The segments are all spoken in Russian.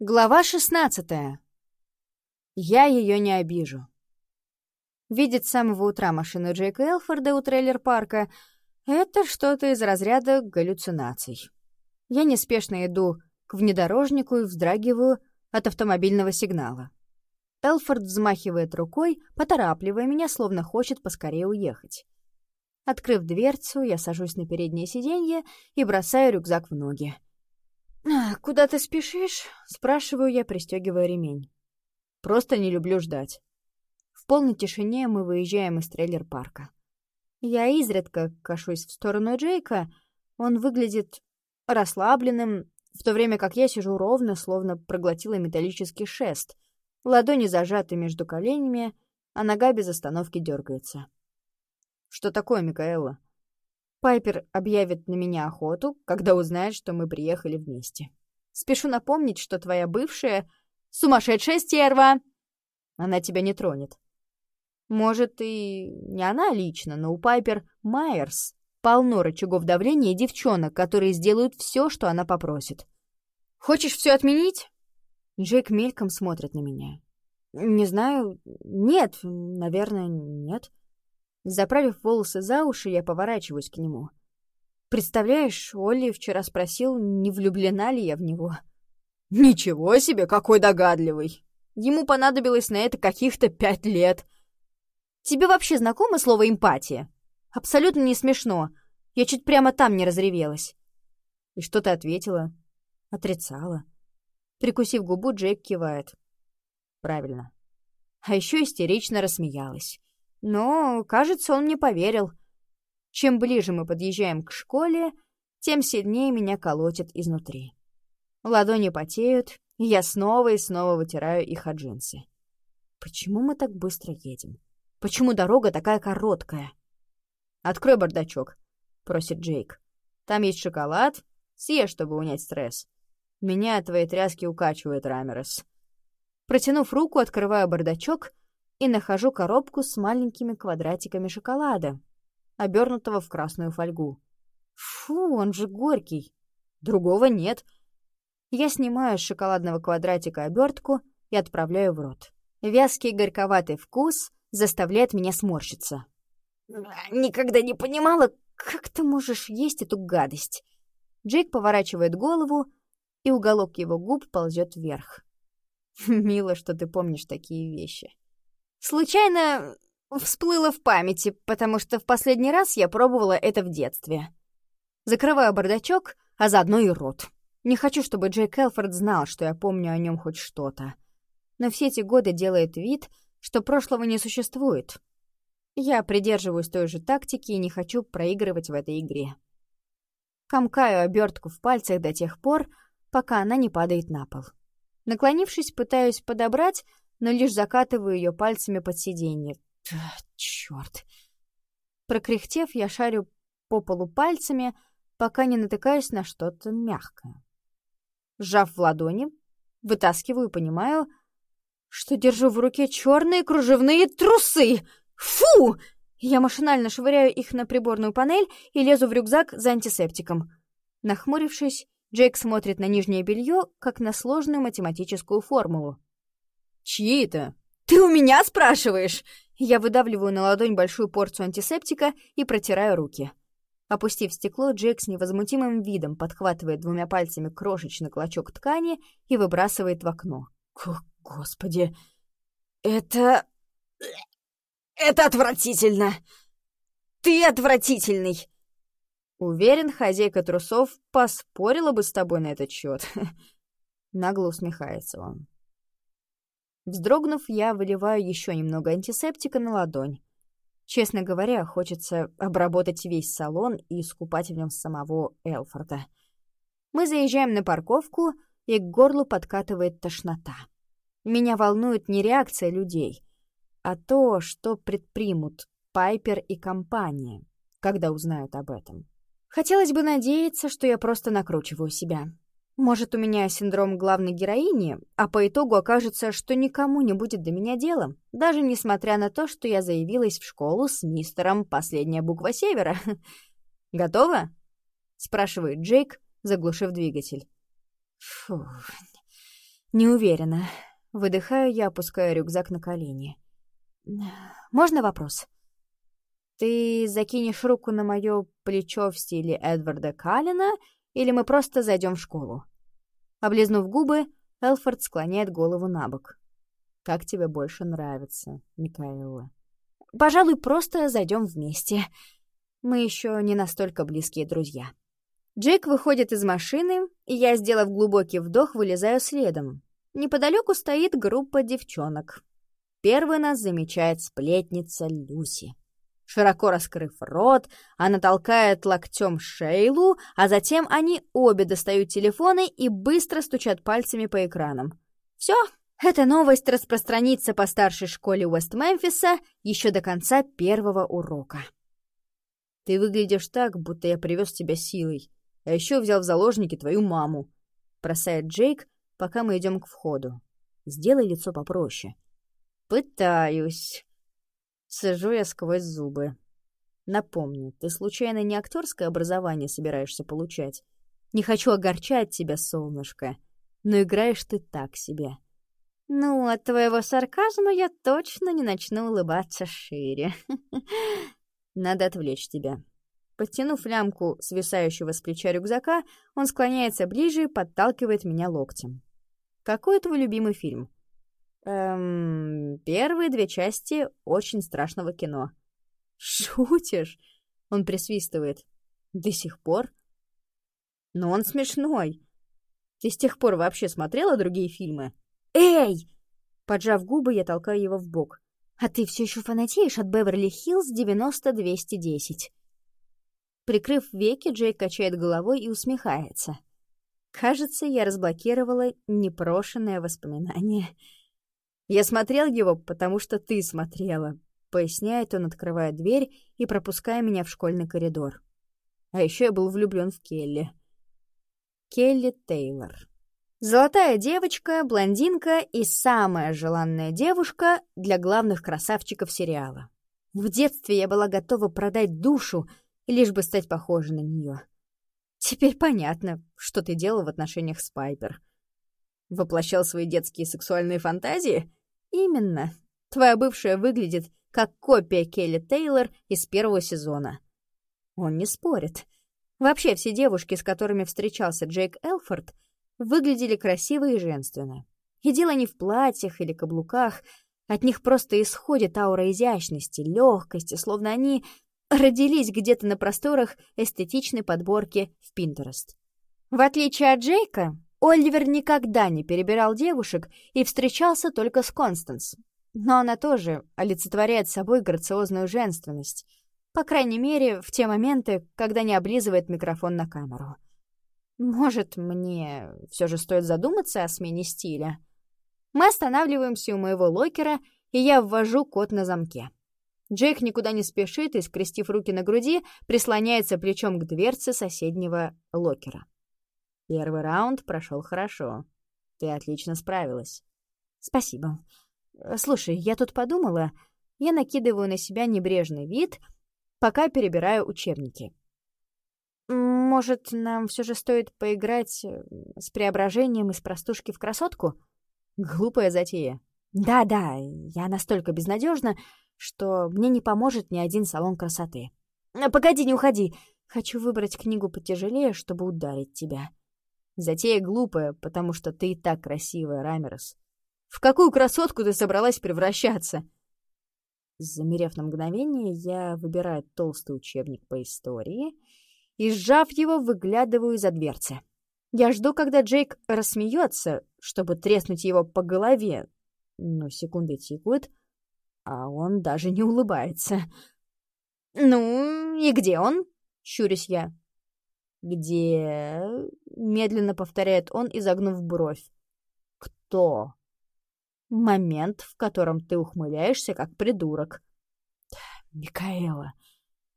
Глава шестнадцатая. Я ее не обижу. Видеть с самого утра машину Джейка Элфорда у трейлер-парка — это что-то из разряда галлюцинаций. Я неспешно иду к внедорожнику и вздрагиваю от автомобильного сигнала. Элфорд взмахивает рукой, поторапливая меня, словно хочет поскорее уехать. Открыв дверцу, я сажусь на переднее сиденье и бросаю рюкзак в ноги. «А, «Куда ты спешишь?» — спрашиваю я, пристегивая ремень. «Просто не люблю ждать». В полной тишине мы выезжаем из трейлер-парка. Я изредка кашусь в сторону Джейка. Он выглядит расслабленным, в то время как я сижу ровно, словно проглотила металлический шест. Ладони зажаты между коленями, а нога без остановки дергается. «Что такое, Микаэла?» Пайпер объявит на меня охоту, когда узнает, что мы приехали вместе. Спешу напомнить, что твоя бывшая — сумасшедшая стерва. Она тебя не тронет. Может, и не она лично, но у Пайпер Майерс полно рычагов давления и девчонок, которые сделают все, что она попросит. Хочешь все отменить? Джейк мельком смотрит на меня. Не знаю. Нет, наверное, нет. Заправив волосы за уши, я поворачиваюсь к нему. Представляешь, Олли вчера спросил, не влюблена ли я в него. Ничего себе, какой догадливый. Ему понадобилось на это каких-то пять лет. Тебе вообще знакомо слово «эмпатия»? Абсолютно не смешно. Я чуть прямо там не разревелась. И что ты ответила? Отрицала. Прикусив губу, Джейк кивает. Правильно. А еще истерично рассмеялась. Но, кажется, он мне поверил. Чем ближе мы подъезжаем к школе, тем сильнее меня колотит изнутри. Ладони потеют, и я снова и снова вытираю их от джинсы. Почему мы так быстро едем? Почему дорога такая короткая? «Открой бардачок», — просит Джейк. «Там есть шоколад. Съешь, чтобы унять стресс. Меня от твоей тряски укачивает, Рамерес». Протянув руку, открываю бардачок и нахожу коробку с маленькими квадратиками шоколада, обернутого в красную фольгу. Фу, он же горький. Другого нет. Я снимаю с шоколадного квадратика обертку и отправляю в рот. Вязкий горьковатый вкус заставляет меня сморщиться. «Никогда не понимала, как ты можешь есть эту гадость?» Джейк поворачивает голову, и уголок его губ ползет вверх. «Мило, что ты помнишь такие вещи». Случайно всплыло в памяти, потому что в последний раз я пробовала это в детстве. Закрываю бардачок, а заодно и рот. Не хочу, чтобы Джейк Элфорд знал, что я помню о нем хоть что-то. Но все эти годы делает вид, что прошлого не существует. Я придерживаюсь той же тактики и не хочу проигрывать в этой игре. Комкаю обертку в пальцах до тех пор, пока она не падает на пол. Наклонившись, пытаюсь подобрать, но лишь закатываю ее пальцами под сиденье. Черт! Прокряхтев, я шарю по полу пальцами, пока не натыкаюсь на что-то мягкое. Сжав в ладони, вытаскиваю и понимаю, что держу в руке черные кружевные трусы. Фу! Я машинально швыряю их на приборную панель и лезу в рюкзак за антисептиком. Нахмурившись, Джейк смотрит на нижнее белье, как на сложную математическую формулу. «Чьи это?» «Ты у меня спрашиваешь?» Я выдавливаю на ладонь большую порцию антисептика и протираю руки. Опустив стекло, Джек с невозмутимым видом подхватывает двумя пальцами крошечный клочок ткани и выбрасывает в окно. О, господи! Это... Это отвратительно! Ты отвратительный! Уверен, хозяйка трусов поспорила бы с тобой на этот счет. Нагло усмехается он. Вздрогнув, я выливаю еще немного антисептика на ладонь. Честно говоря, хочется обработать весь салон и искупать в нем самого Элфорда. Мы заезжаем на парковку, и к горлу подкатывает тошнота. Меня волнует не реакция людей, а то, что предпримут Пайпер и компания, когда узнают об этом. Хотелось бы надеяться, что я просто накручиваю себя. Может, у меня синдром главной героини, а по итогу окажется, что никому не будет до меня дела, даже несмотря на то, что я заявилась в школу с мистером «Последняя буква Севера». «Готова?» — спрашивает Джейк, заглушив двигатель. Фу, Не уверена. Выдыхаю я, опускаю рюкзак на колени. «Можно вопрос?» «Ты закинешь руку на мое плечо в стиле Эдварда Каллина, или мы просто зайдем в школу?» Облизнув губы, Элфорд склоняет голову на бок. «Как тебе больше нравится, Микаэла?» «Пожалуй, просто зайдем вместе. Мы еще не настолько близкие друзья». Джейк выходит из машины, и я, сделав глубокий вдох, вылезаю следом. Неподалеку стоит группа девчонок. Первый нас замечает сплетница Люси. Широко раскрыв рот, она толкает локтем Шейлу, а затем они обе достают телефоны и быстро стучат пальцами по экранам. Все, эта новость распространится по старшей школе Уэст-Мемфиса еще до конца первого урока. «Ты выглядишь так, будто я привез тебя силой, а еще взял в заложники твою маму», — бросает Джейк, пока мы идем к входу. «Сделай лицо попроще». «Пытаюсь». Сижу я сквозь зубы. Напомню, ты случайно не актерское образование собираешься получать? Не хочу огорчать тебя, солнышко, но играешь ты так себе. Ну, от твоего сарказма я точно не начну улыбаться шире. Надо отвлечь тебя. Подтянув лямку свисающего с плеча рюкзака, он склоняется ближе и подталкивает меня локтем. «Какой твой любимый фильм?» Эм, первые две части очень страшного кино. Шутишь? Он присвистывает. До сих пор? Но он смешной. Ты с тех пор вообще смотрела другие фильмы? Эй! Поджав губы, я толкаю его в бок. А ты все еще фанатеешь от Беверли-Хиллз 90-210. Прикрыв веки, Джейк качает головой и усмехается. Кажется, я разблокировала непрошенное воспоминание. Я смотрел его, потому что ты смотрела», — поясняет он, открывая дверь и пропуская меня в школьный коридор. А еще я был влюблен в Келли. Келли Тейлор. Золотая девочка, блондинка и самая желанная девушка для главных красавчиков сериала. В детстве я была готова продать душу, лишь бы стать похожей на нее. Теперь понятно, что ты делал в отношениях с Пайпер. Воплощал свои детские сексуальные фантазии? «Именно. Твоя бывшая выглядит как копия Келли Тейлор из первого сезона». Он не спорит. Вообще все девушки, с которыми встречался Джейк Элфорд, выглядели красиво и женственно. И дело не в платьях или каблуках, от них просто исходит аура изящности, легкости, словно они родились где-то на просторах эстетичной подборки в Pinterest. В отличие от Джейка, Оливер никогда не перебирал девушек и встречался только с Констанс. Но она тоже олицетворяет собой грациозную женственность. По крайней мере, в те моменты, когда не облизывает микрофон на камеру. Может, мне все же стоит задуматься о смене стиля? Мы останавливаемся у моего локера, и я ввожу код на замке. Джейк никуда не спешит и, скрестив руки на груди, прислоняется плечом к дверце соседнего локера. Первый раунд прошел хорошо. Ты отлично справилась. Спасибо. Слушай, я тут подумала, я накидываю на себя небрежный вид, пока перебираю учебники. Может, нам все же стоит поиграть э, с преображением из простушки в красотку? Глупая затея. Да-да, я настолько безнадежна, что мне не поможет ни один салон красоты. Погоди, не уходи. Хочу выбрать книгу потяжелее, чтобы ударить тебя. Затея глупая, потому что ты и так красивая, Рамерос. В какую красотку ты собралась превращаться?» Замерев на мгновение, я выбираю толстый учебник по истории и, сжав его, выглядываю из-за дверцы. Я жду, когда Джейк рассмеется, чтобы треснуть его по голове, но секунды тикают, а он даже не улыбается. «Ну, и где он?» — щурюсь я. «Где?» — медленно повторяет он, изогнув бровь. «Кто?» «Момент, в котором ты ухмыляешься, как придурок». «Микаэла».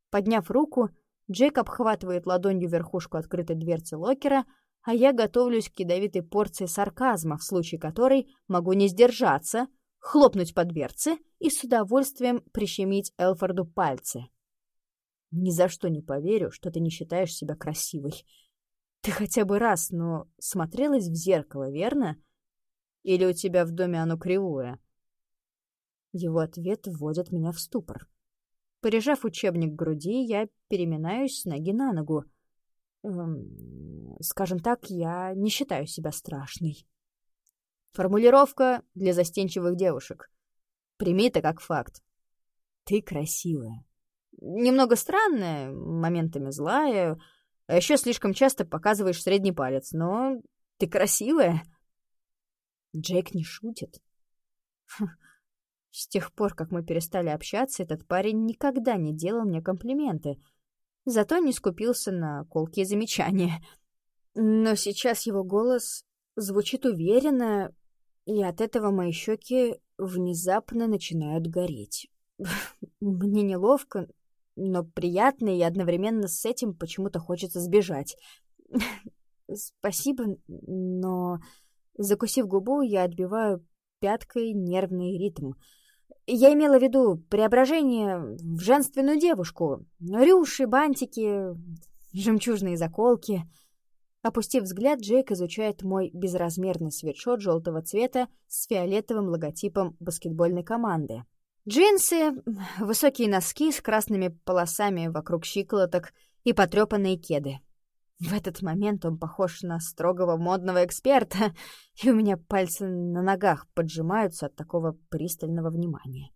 Подняв руку, Джейк обхватывает ладонью верхушку открытой дверцы локера, а я готовлюсь к ядовитой порции сарказма, в случае которой могу не сдержаться, хлопнуть по дверце и с удовольствием прищемить Элфорду пальцы. Ни за что не поверю, что ты не считаешь себя красивой. Ты хотя бы раз, но смотрелась в зеркало, верно? Или у тебя в доме оно кривое?» Его ответ вводит меня в ступор. Прижав учебник к груди, я переминаюсь с ноги на ногу. Эм, скажем так, я не считаю себя страшной. Формулировка для застенчивых девушек. Прими это как факт. Ты красивая. Немного странная, моментами злая, а еще слишком часто показываешь средний палец, но ты красивая. Джейк не шутит. С тех пор, как мы перестали общаться, этот парень никогда не делал мне комплименты. Зато не скупился на колкие замечания. Но сейчас его голос звучит уверенно, и от этого мои щеки внезапно начинают гореть. Мне неловко, но приятно, и одновременно с этим почему-то хочется сбежать. Спасибо, но... Закусив губу, я отбиваю пяткой нервный ритм — я имела в виду преображение в женственную девушку. Рюши, бантики, жемчужные заколки. Опустив взгляд, Джейк изучает мой безразмерный свитшот желтого цвета с фиолетовым логотипом баскетбольной команды. Джинсы, высокие носки с красными полосами вокруг щиколоток и потрепанные кеды. В этот момент он похож на строгого модного эксперта, и у меня пальцы на ногах поджимаются от такого пристального внимания.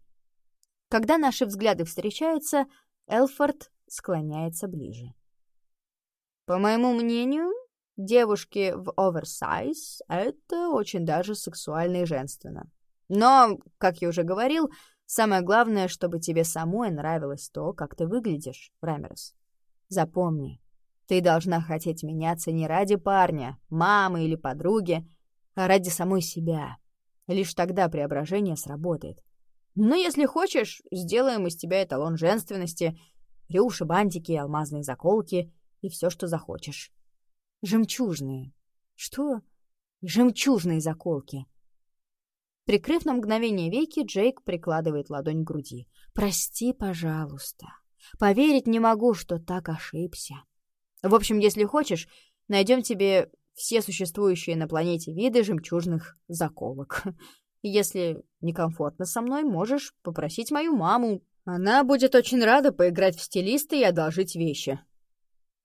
Когда наши взгляды встречаются, Элфорд склоняется ближе. По моему мнению, девушки в оверсайз — это очень даже сексуально и женственно. Но, как я уже говорил, самое главное, чтобы тебе самой нравилось то, как ты выглядишь, Рамерс. Запомни, ты должна хотеть меняться не ради парня, мамы или подруги, а ради самой себя. Лишь тогда преображение сработает. Но если хочешь, сделаем из тебя эталон женственности, рюши, бантики, алмазные заколки и все, что захочешь. Жемчужные. Что? Жемчужные заколки. Прикрыв на мгновение веки, Джейк прикладывает ладонь к груди. «Прости, пожалуйста. Поверить не могу, что так ошибся». В общем, если хочешь, найдем тебе все существующие на планете виды жемчужных заколок. Если некомфортно со мной, можешь попросить мою маму. Она будет очень рада поиграть в стилиста и одолжить вещи.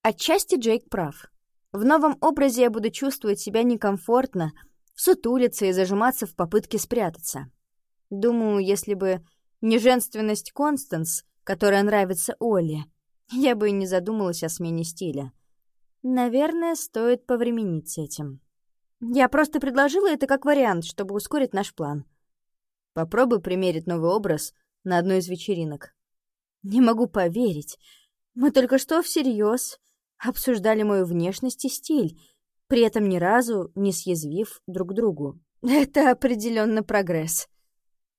Отчасти Джейк прав. В новом образе я буду чувствовать себя некомфортно, сутулиться и зажиматься в попытке спрятаться. Думаю, если бы не женственность Констанс, которая нравится Оле, я бы и не задумалась о смене стиля. Наверное, стоит повременить с этим. Я просто предложила это как вариант, чтобы ускорить наш план. Попробуй примерить новый образ на одной из вечеринок. Не могу поверить. Мы только что всерьез обсуждали мою внешность и стиль, при этом ни разу не съязвив друг другу. Это определенно прогресс.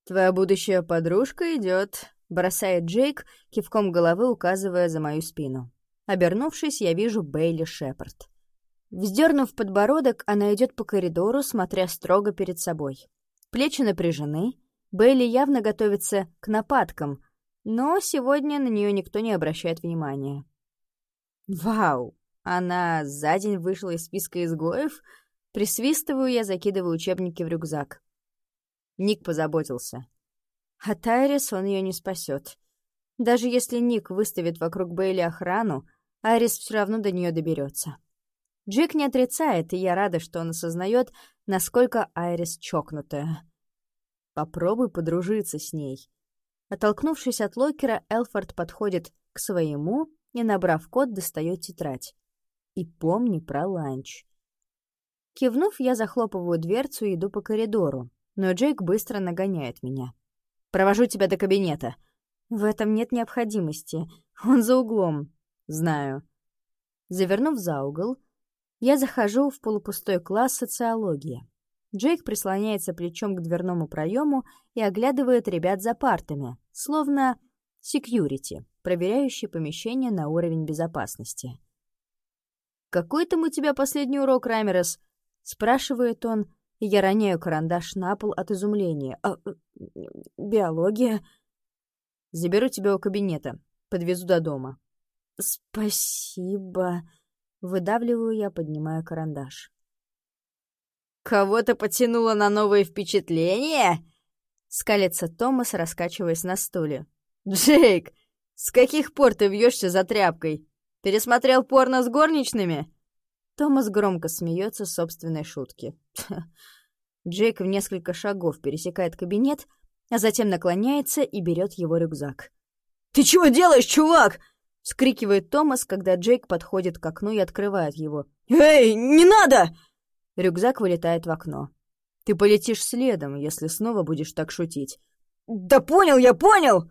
Твоя будущая подружка идет, бросает Джейк, кивком головы указывая за мою спину. Обернувшись, я вижу Бейли Шепард. Вздернув подбородок, она идет по коридору, смотря строго перед собой. Плечи напряжены, Бейли явно готовится к нападкам, но сегодня на нее никто не обращает внимания. «Вау! Она за день вышла из списка изгоев?» Присвистываю я, закидываю учебники в рюкзак. Ник позаботился. А Тайрис он ее не спасет. Даже если Ник выставит вокруг Бейли охрану, Айрис все равно до нее доберется. Джек не отрицает, и я рада, что он осознает, насколько Айрис чокнутая. Попробуй подружиться с ней. Оттолкнувшись от локера, Элфорд подходит к своему и, набрав код, достает тетрадь. И помни про ланч. Кивнув, я захлопываю дверцу и иду по коридору, но Джейк быстро нагоняет меня. Провожу тебя до кабинета». «В этом нет необходимости. Он за углом». «Знаю». Завернув за угол, я захожу в полупустой класс социологии. Джейк прислоняется плечом к дверному проему и оглядывает ребят за партами, словно секьюрити, проверяющий помещение на уровень безопасности. «Какой там у тебя последний урок, Рамерес?» — спрашивает он, я роняю карандаш на пол от изумления. А, э, биология. Заберу тебя у кабинета. Подвезу до дома. Спасибо. Выдавливаю я, поднимая карандаш. Кого-то потянуло на новые впечатления?» Скалится Томас, раскачиваясь на стуле. «Джейк, с каких пор ты вьешься за тряпкой? Пересмотрел порно с горничными?» Томас громко смеется собственной шутки. Джейк в несколько шагов пересекает кабинет, а затем наклоняется и берет его рюкзак. «Ты чего делаешь, чувак?» — вскрикивает Томас, когда Джейк подходит к окну и открывает его. «Эй, не надо!» Рюкзак вылетает в окно. «Ты полетишь следом, если снова будешь так шутить». «Да понял, я понял!»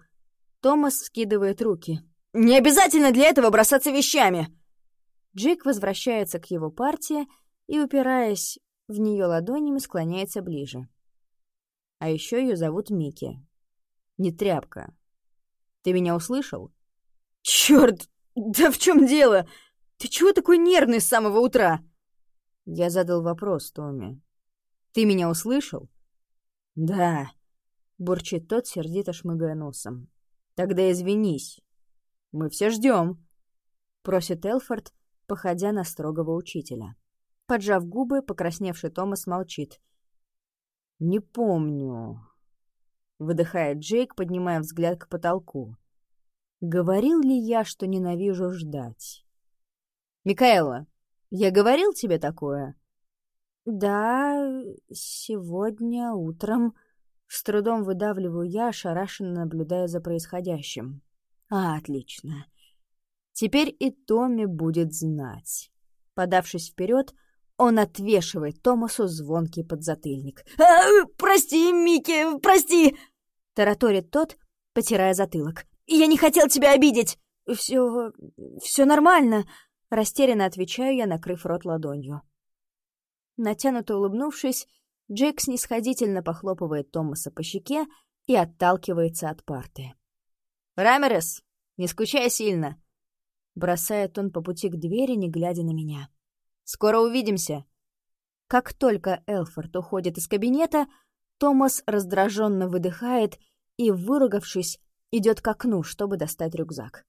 Томас скидывает руки. «Не обязательно для этого бросаться вещами!» Джейк возвращается к его партии и, упираясь в нее ладонями, склоняется ближе. А еще ее зовут Микки. Не тряпка. Ты меня услышал? Черт! Да в чем дело? Ты чего такой нервный с самого утра? Я задал вопрос Томми. Ты меня услышал? Да. Бурчит тот, сердито шмыгая носом. Тогда извинись. Мы все ждем. Просит Элфорд, походя на строгого учителя. Поджав губы, покрасневший Томас молчит. «Не помню», — выдыхает Джейк, поднимая взгляд к потолку. «Говорил ли я, что ненавижу ждать?» «Микаэла, я говорил тебе такое?» «Да, сегодня утром...» С трудом выдавливаю я, ошарашенно наблюдая за происходящим. «А, отлично. Теперь и Томми будет знать». Подавшись вперед, он отвешивает Томасу звонкий подзатыльник. «А, «Прости, Микки, прости!» — тараторит тот, потирая затылок. «Я не хотел тебя обидеть!» «Все... все нормально!» — растерянно отвечаю я, накрыв рот ладонью. Натянуто улыбнувшись, Джейк снисходительно похлопывает Томаса по щеке и отталкивается от парты. «Рамерес, не скучай сильно!» Бросает он по пути к двери, не глядя на меня. Скоро увидимся!» Как только Элфорд уходит из кабинета, Томас раздраженно выдыхает и, выругавшись, идет к окну, чтобы достать рюкзак.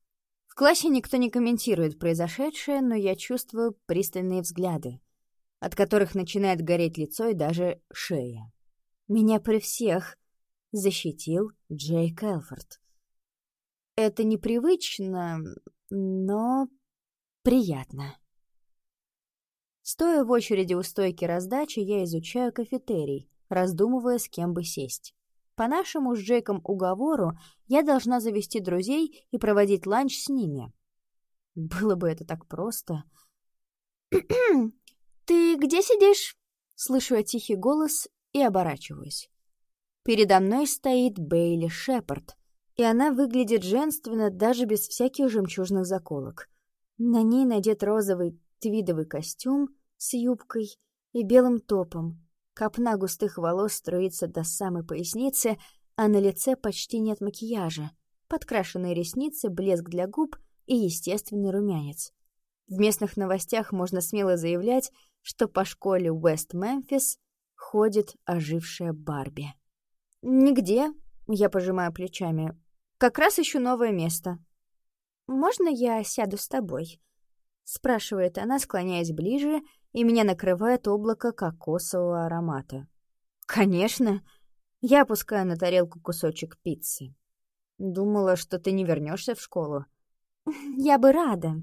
В классе никто не комментирует произошедшее, но я чувствую пристальные взгляды, от которых начинает гореть лицо и даже шея. Меня при всех защитил Джейк Элфорд. Это непривычно, но приятно. Стоя в очереди у стойки раздачи, я изучаю кафетерий, раздумывая, с кем бы сесть. По нашему с Джейком уговору я должна завести друзей и проводить ланч с ними. Было бы это так просто. «Ты где сидишь?» Слышу я тихий голос и оборачиваюсь. Передо мной стоит Бейли Шепард, и она выглядит женственно даже без всяких жемчужных заколок. На ней надет розовый твидовый костюм с юбкой и белым топом. Копна густых волос струится до самой поясницы, а на лице почти нет макияжа. Подкрашенные ресницы, блеск для губ и естественный румянец. В местных новостях можно смело заявлять, что по школе Уэст-Мемфис ходит ожившая Барби. «Нигде», — я пожимаю плечами. «Как раз ищу новое место». «Можно я сяду с тобой?» — спрашивает она, склоняясь ближе, и меня накрывает облако кокосового аромата. «Конечно!» Я опускаю на тарелку кусочек пиццы. Думала, что ты не вернешься в школу. Я бы рада,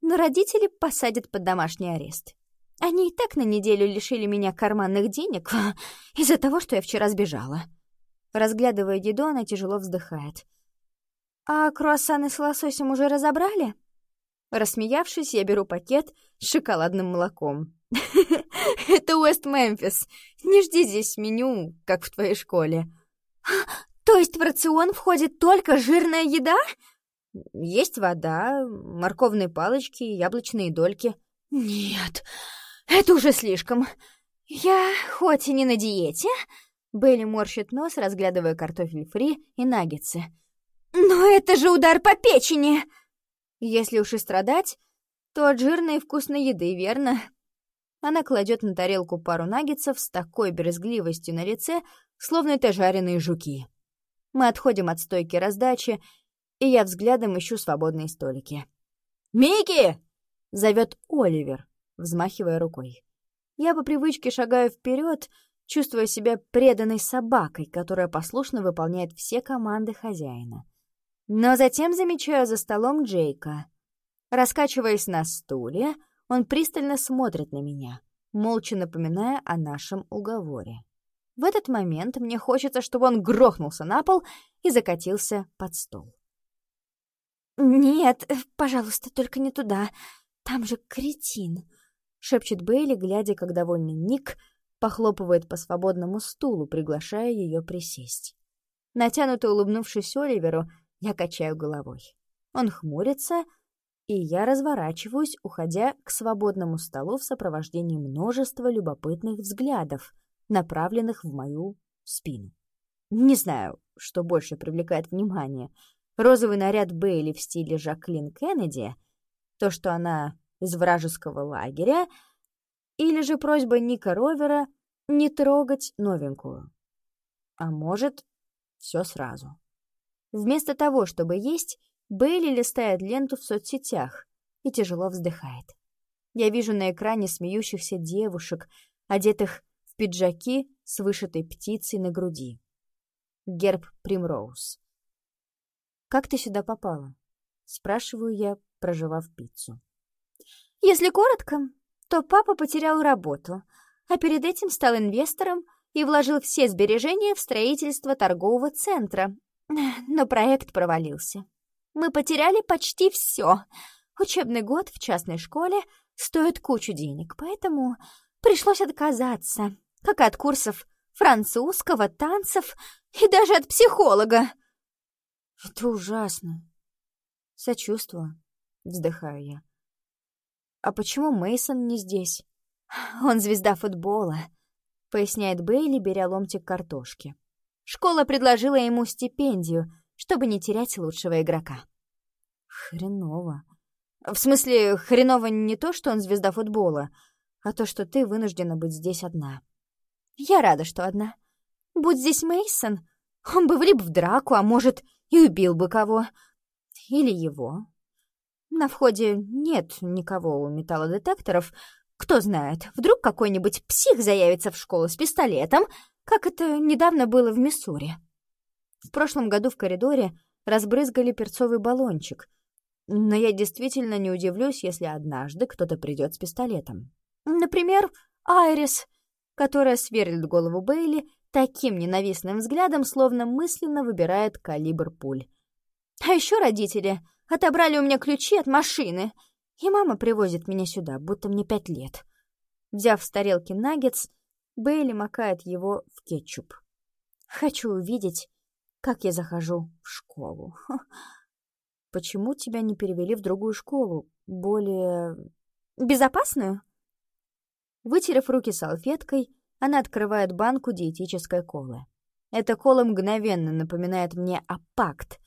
но родители посадят под домашний арест. Они и так на неделю лишили меня карманных денег из-за того, что я вчера сбежала. Разглядывая еду, она тяжело вздыхает. «А круассаны с лососем уже разобрали?» Рассмеявшись, я беру пакет с шоколадным молоком. «Это Уэст-Мемфис. Не жди здесь меню, как в твоей школе». «То есть в рацион входит только жирная еда?» «Есть вода, морковные палочки, яблочные дольки». «Нет, это уже слишком. Я хоть и не на диете...» Белли морщит нос, разглядывая картофель фри и наггетсы. «Но это же удар по печени!» Если уж и страдать, то от жирной и вкусной еды, верно? Она кладет на тарелку пару наггетсов с такой брезгливостью на лице, словно это жареные жуки. Мы отходим от стойки раздачи, и я взглядом ищу свободные столики. «Микки!» — зовет Оливер, взмахивая рукой. Я по привычке шагаю вперед, чувствуя себя преданной собакой, которая послушно выполняет все команды хозяина. Но затем замечаю за столом Джейка. Раскачиваясь на стуле, он пристально смотрит на меня, молча напоминая о нашем уговоре. В этот момент мне хочется, чтобы он грохнулся на пол и закатился под стол. «Нет, пожалуйста, только не туда. Там же кретин», — шепчет Бейли, глядя, как довольный Ник похлопывает по свободному стулу, приглашая ее присесть. Натянуто улыбнувшись Оливеру, я качаю головой. Он хмурится, и я разворачиваюсь, уходя к свободному столу в сопровождении множества любопытных взглядов, направленных в мою спину. Не знаю, что больше привлекает внимание. Розовый наряд Бейли в стиле Жаклин Кеннеди, то, что она из вражеского лагеря, или же просьба Ника Ровера не трогать новенькую. А может, все сразу. Вместо того, чтобы есть, Бейли листает ленту в соцсетях и тяжело вздыхает. Я вижу на экране смеющихся девушек, одетых в пиджаки с вышитой птицей на груди. Герб Примроуз. «Как ты сюда попала?» — спрашиваю я, проживав пиццу. «Если коротко, то папа потерял работу, а перед этим стал инвестором и вложил все сбережения в строительство торгового центра, но проект провалился. Мы потеряли почти все. Учебный год в частной школе стоит кучу денег, поэтому пришлось отказаться, как от курсов французского, танцев и даже от психолога. Это ужасно. Сочувствую, вздыхаю я. А почему Мейсон не здесь? Он звезда футбола, поясняет Бейли, беря ломтик картошки. Школа предложила ему стипендию, чтобы не терять лучшего игрока. Хреново. В смысле, хреново не то, что он звезда футбола, а то, что ты вынуждена быть здесь одна. Я рада, что одна. Будь здесь Мейсон, он бы влип в драку, а может, и убил бы кого. Или его. На входе нет никого у металлодетекторов. Кто знает, вдруг какой-нибудь псих заявится в школу с пистолетом, как это недавно было в Миссури. В прошлом году в коридоре разбрызгали перцовый баллончик, но я действительно не удивлюсь, если однажды кто-то придет с пистолетом. Например, Айрис, которая сверлит голову Бейли таким ненавистным взглядом, словно мысленно выбирает калибр пуль. А еще родители отобрали у меня ключи от машины, и мама привозит меня сюда, будто мне пять лет. Взяв с тарелки наггетс, Бейли макает его в кетчуп. Хочу увидеть, как я захожу в школу. Почему тебя не перевели в другую школу, более... безопасную? Вытерев руки салфеткой, она открывает банку диетической колы. Эта кола мгновенно напоминает мне о пакт,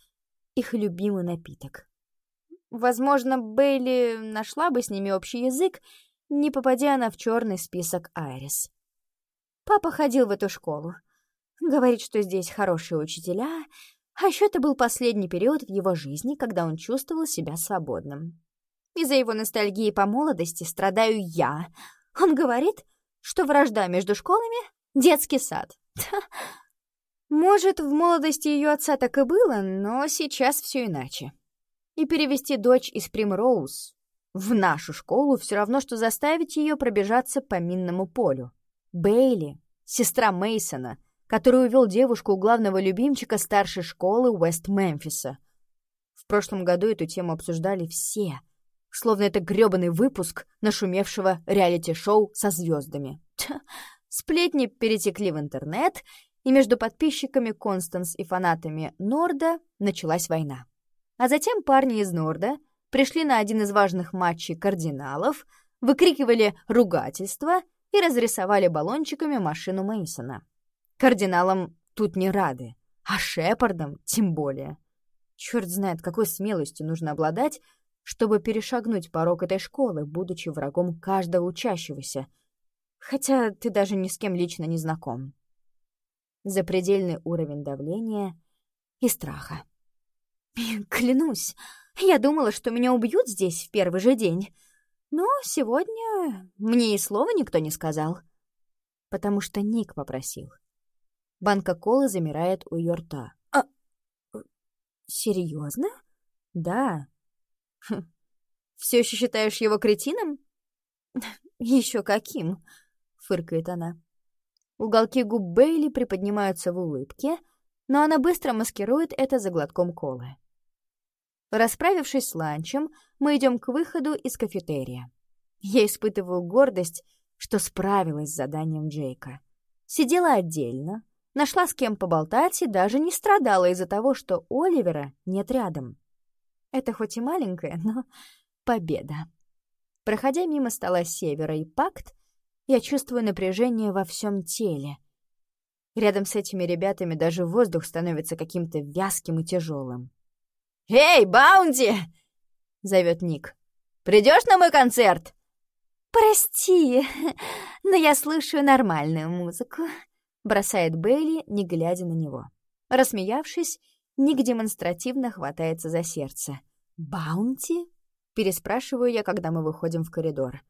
их любимый напиток. Возможно, Бейли нашла бы с ними общий язык, не попадя она в черный список Айрис. Папа ходил в эту школу. Говорит, что здесь хорошие учителя, а еще это был последний период в его жизни, когда он чувствовал себя свободным. Из-за его ностальгии по молодости страдаю я. Он говорит, что вражда между школами — детский сад. Может, в молодости ее отца так и было, но сейчас все иначе. И перевести дочь из Примроуз в нашу школу все равно, что заставить ее пробежаться по минному полю. Бейли, сестра Мейсона, который увел девушку у главного любимчика старшей школы Уэст-Мемфиса. В прошлом году эту тему обсуждали все, словно это грёбаный выпуск нашумевшего реалити-шоу со звездами. Сплетни перетекли в интернет, и между подписчиками Констанс и фанатами Норда началась война. А затем парни из Норда пришли на один из важных матчей кардиналов, выкрикивали ругательства и разрисовали баллончиками машину Мейсона. Кардиналам тут не рады, а Шепардам тем более. Черт знает, какой смелостью нужно обладать, чтобы перешагнуть порог этой школы, будучи врагом каждого учащегося, хотя ты даже ни с кем лично не знаком. Запредельный уровень давления и страха. Клянусь, я думала, что меня убьют здесь в первый же день. Но сегодня мне и слова никто не сказал. Потому что Ник попросил. Банка колы замирает у ее рта. «А... серьезно? Да. Хм. Все еще считаешь его кретином? Еще каким, фыркает она. Уголки губ Бейли приподнимаются в улыбке, но она быстро маскирует это за глотком колы. Расправившись с ланчем, мы идем к выходу из кафетерия. Я испытываю гордость, что справилась с заданием Джейка. Сидела отдельно, нашла с кем поболтать и даже не страдала из-за того, что Оливера нет рядом. Это хоть и маленькая, но победа. Проходя мимо стола Севера и Пакт, я чувствую напряжение во всем теле. Рядом с этими ребятами даже воздух становится каким-то вязким и тяжелым. «Эй, Баунти!» — зовет Ник. «Придешь на мой концерт?» «Прости, но я слушаю нормальную музыку», — бросает Бейли, не глядя на него. Рассмеявшись, Ник демонстративно хватается за сердце. «Баунти?» — переспрашиваю я, когда мы выходим в коридор.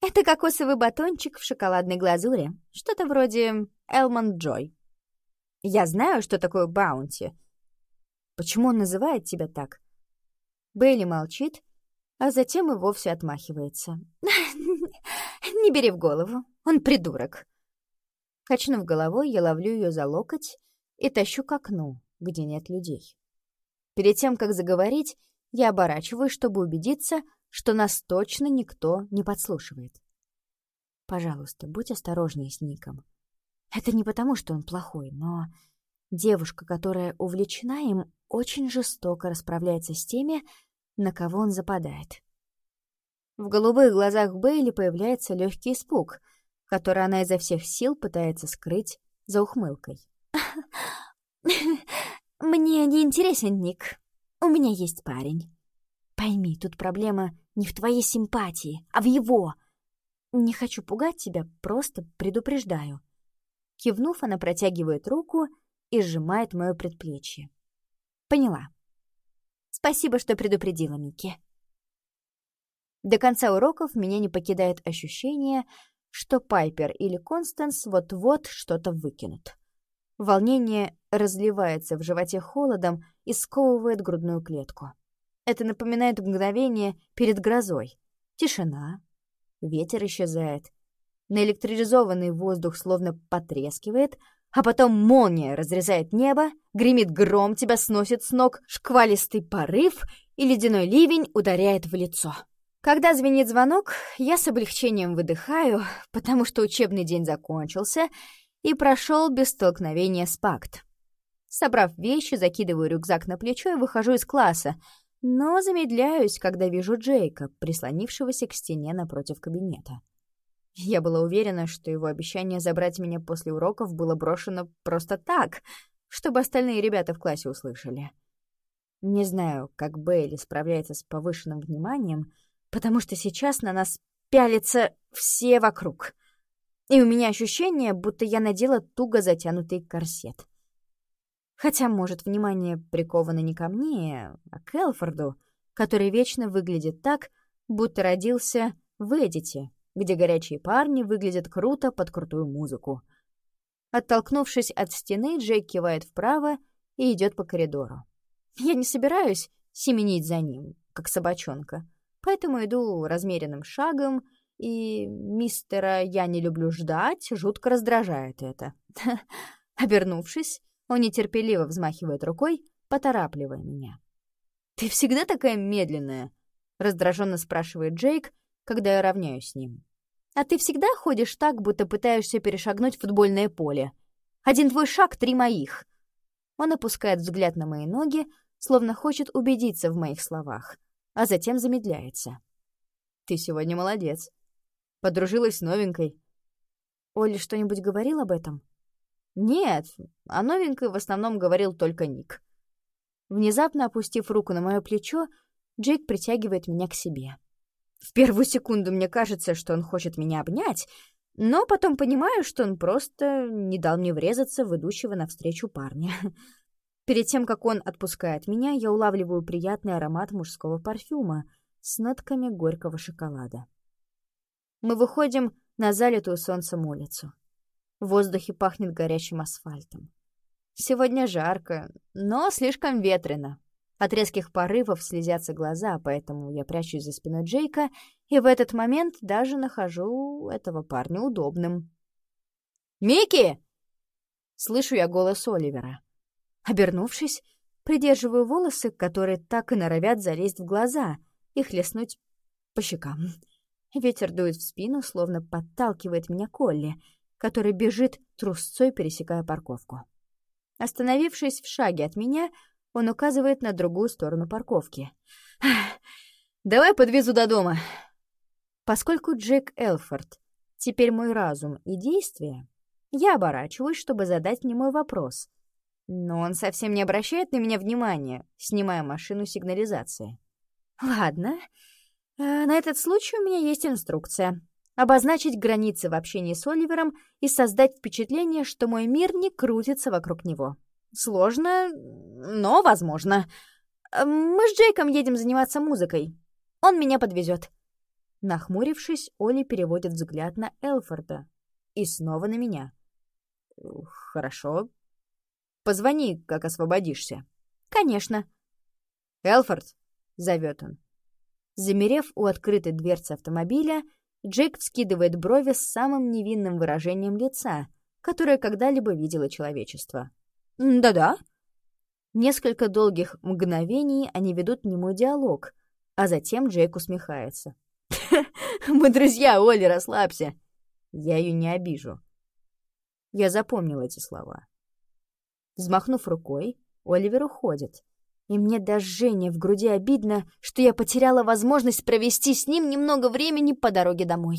«Это кокосовый батончик в шоколадной глазури. Что-то вроде Almond Joy». «Я знаю, что такое баунти», Почему он называет тебя так?» Бейли молчит, а затем и вовсе отмахивается. «Не бери в голову, он придурок». Качнув головой, я ловлю ее за локоть и тащу к окну, где нет людей. Перед тем, как заговорить, я оборачиваюсь, чтобы убедиться, что нас точно никто не подслушивает. Пожалуйста, будь осторожнее с Ником. Это не потому, что он плохой, но девушка, которая увлечена им, очень жестоко расправляется с теми, на кого он западает. В голубых глазах Бейли появляется легкий испуг, который она изо всех сил пытается скрыть за ухмылкой. «Мне не интересен Ник. У меня есть парень. Пойми, тут проблема не в твоей симпатии, а в его. Не хочу пугать тебя, просто предупреждаю». Кивнув, она протягивает руку и сжимает мое предплечье. Поняла. Спасибо, что предупредила, Микки. До конца уроков меня не покидает ощущение, что Пайпер или Констанс вот-вот что-то выкинут. Волнение разливается в животе холодом и сковывает грудную клетку. Это напоминает мгновение перед грозой. Тишина, ветер исчезает. Наэлектризованный воздух словно потрескивает — а потом молния разрезает небо, гремит гром, тебя сносит с ног, шквалистый порыв, и ледяной ливень ударяет в лицо. Когда звенит звонок, я с облегчением выдыхаю, потому что учебный день закончился и прошел без столкновения с пакт. Собрав вещи, закидываю рюкзак на плечо и выхожу из класса, но замедляюсь, когда вижу Джейка, прислонившегося к стене напротив кабинета. Я была уверена, что его обещание забрать меня после уроков было брошено просто так, чтобы остальные ребята в классе услышали. Не знаю, как Бейли справляется с повышенным вниманием, потому что сейчас на нас пялятся все вокруг. И у меня ощущение, будто я надела туго затянутый корсет. Хотя, может, внимание приковано не ко мне, а к Элфорду, который вечно выглядит так, будто родился в Эдите, где горячие парни выглядят круто под крутую музыку. Оттолкнувшись от стены, Джейк кивает вправо и идет по коридору. Я не собираюсь семенить за ним, как собачонка, поэтому иду размеренным шагом, и мистера «я не люблю ждать» жутко раздражает это. Обернувшись, он нетерпеливо взмахивает рукой, поторапливая меня. «Ты всегда такая медленная?» — раздраженно спрашивает Джейк, когда я равняюсь с ним. А ты всегда ходишь так, будто пытаешься перешагнуть футбольное поле. Один твой шаг — три моих. Он опускает взгляд на мои ноги, словно хочет убедиться в моих словах, а затем замедляется. Ты сегодня молодец. Подружилась с новенькой. Оля что-нибудь говорил об этом? Нет, о новенькой в основном говорил только Ник. Внезапно опустив руку на мое плечо, Джейк притягивает меня к себе. В первую секунду мне кажется, что он хочет меня обнять, но потом понимаю, что он просто не дал мне врезаться в идущего навстречу парня. Перед тем, как он отпускает меня, я улавливаю приятный аромат мужского парфюма с нотками горького шоколада. Мы выходим на залитую солнцем улицу. В воздухе пахнет горячим асфальтом. Сегодня жарко, но слишком ветрено. От резких порывов слезятся глаза, поэтому я прячусь за спиной Джейка, и в этот момент даже нахожу этого парня удобным. «Микки!» Слышу я голос Оливера. Обернувшись, придерживаю волосы, которые так и норовят залезть в глаза и хлестнуть по щекам. Ветер дует в спину, словно подталкивает меня Колли, который бежит трусцой, пересекая парковку. Остановившись в шаге от меня, он указывает на другую сторону парковки. «Давай подвезу до дома». Поскольку Джек Элфорд теперь мой разум и действия, я оборачиваюсь, чтобы задать мне мой вопрос. Но он совсем не обращает на меня внимания, снимая машину сигнализации. «Ладно, а на этот случай у меня есть инструкция. Обозначить границы в общении с Оливером и создать впечатление, что мой мир не крутится вокруг него. Сложно, но возможно. Мы с Джейком едем заниматься музыкой. Он меня подвезет. Нахмурившись, Оли переводит взгляд на Элфорда и снова на меня. «Хорошо. Позвони, как освободишься». «Конечно». «Элфорд», — зовет он. Замерев у открытой дверцы автомобиля, Джейк вскидывает брови с самым невинным выражением лица, которое когда-либо видело человечество. «Да-да». Несколько долгих мгновений они ведут немой диалог, а затем Джейк усмехается. «Мы друзья, Оли, расслабься!» Я ее не обижу. Я запомнил эти слова. Взмахнув рукой, Оливер уходит, и мне до жжения в груди обидно, что я потеряла возможность провести с ним немного времени по дороге домой.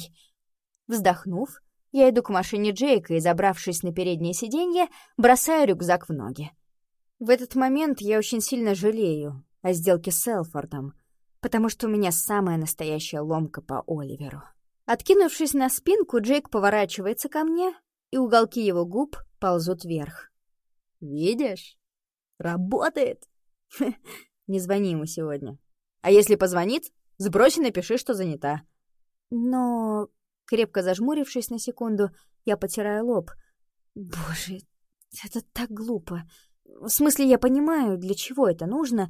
Вздохнув, я иду к машине Джейка и, забравшись на переднее сиденье, бросаю рюкзак в ноги. В этот момент я очень сильно жалею о сделке с Элфордом, потому что у меня самая настоящая ломка по Оливеру. Откинувшись на спинку, Джейк поворачивается ко мне, и уголки его губ ползут вверх. «Видишь? Работает!» Не звони ему сегодня. А если позвонит, сбрось и напиши, что занята. Но, крепко зажмурившись на секунду, я потираю лоб. Боже, это так глупо. В смысле, я понимаю, для чего это нужно,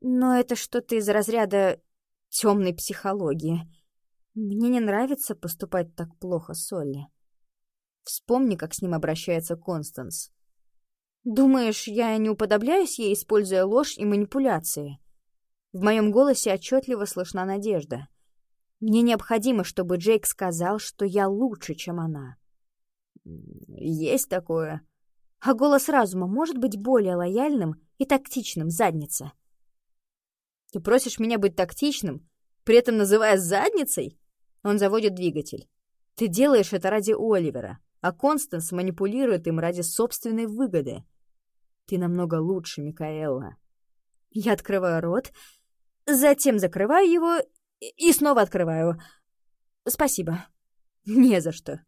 но это что-то из разряда темной психологии. Мне не нравится поступать так плохо с Олли. Вспомни, как с ним обращается Констанс. Думаешь, я не уподобляюсь ей, используя ложь и манипуляции? В моем голосе отчетливо слышна надежда. Мне необходимо, чтобы Джейк сказал, что я лучше, чем она. Есть такое. А голос разума может быть более лояльным и тактичным, задница. Ты просишь меня быть тактичным, при этом называя задницей? Он заводит двигатель. Ты делаешь это ради Оливера, а Констанс манипулирует им ради собственной выгоды. Ты намного лучше, Микаэла. Я открываю рот, затем закрываю его и снова открываю. Спасибо. Не за что.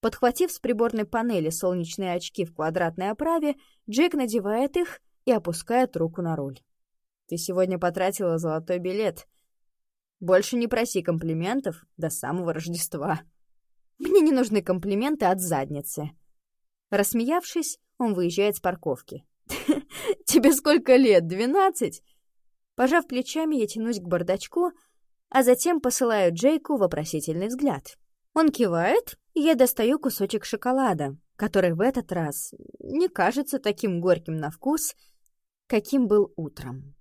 Подхватив с приборной панели солнечные очки в квадратной оправе, Джек надевает их и опускает руку на руль. Ты сегодня потратила золотой билет. Больше не проси комплиментов до самого Рождества. Мне не нужны комплименты от задницы. Рассмеявшись, он выезжает с парковки. «Тебе сколько лет? Двенадцать?» Пожав плечами, я тянусь к бардачку, а затем посылаю Джейку вопросительный взгляд. Он кивает, и я достаю кусочек шоколада, который в этот раз не кажется таким горьким на вкус, каким был утром.